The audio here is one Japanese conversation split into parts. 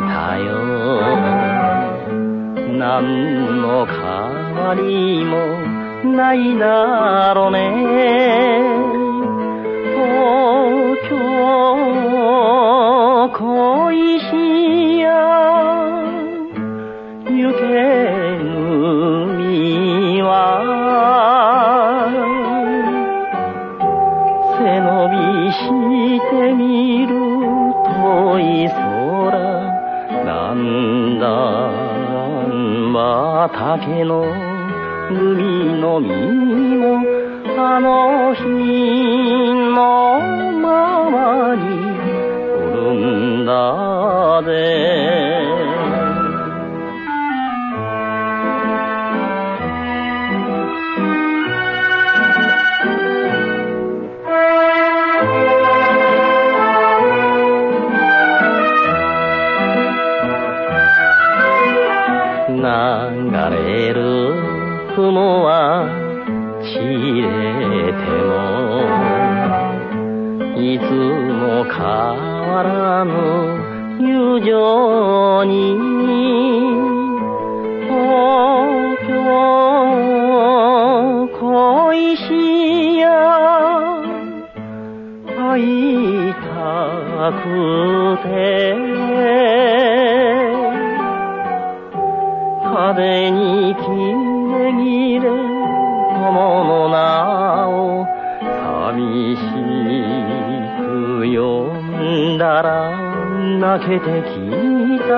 たよ何の変わりもないだろうね。畑の海の実もあの日のれる雲は散れてもいつも変わらぬ友情に東京恋しや会いたくて。風に切れ切れ友の名を寂しく呼んだら泣けてきた。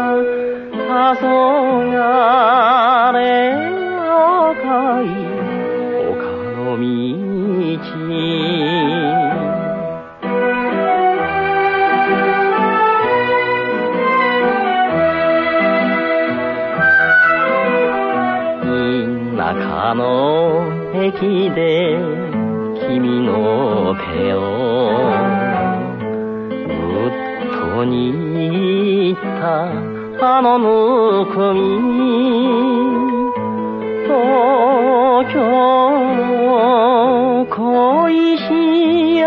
黄昏の駅で君の手をぐっと握ったあのぬくみ。東京恋しや。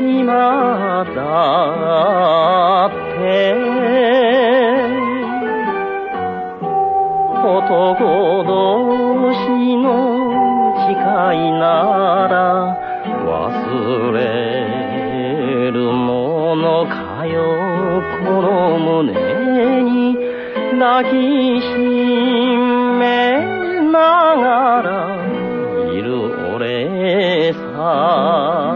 今だ男同士の誓いなら忘れるものかよこの胸に抱きしめながらいる俺さ。